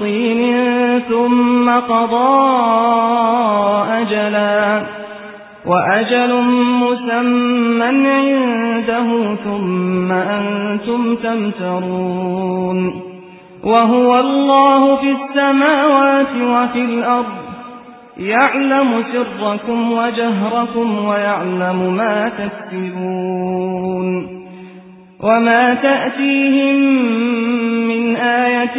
طين ثم قضى أجلا وأجل مسمى عنده ثم أنتم تمترون وهو الله في السماوات وفي الأرض يعلم سركم وجهركم ويعلم ما تكسبون وما تأتيهم من آية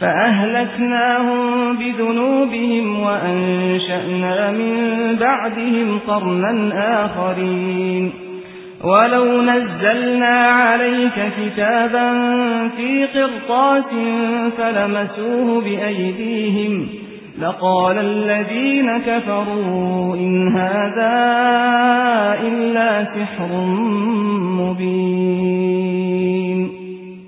فأهلكناهم بذنوبهم وأنشأنا من بعدهم قرنا آخرين. ولو نزلنا عليك كتابا في قرطاس فلمسوه بأيديهم لقال الذين كفروا إن هذا إلا سحر مبين.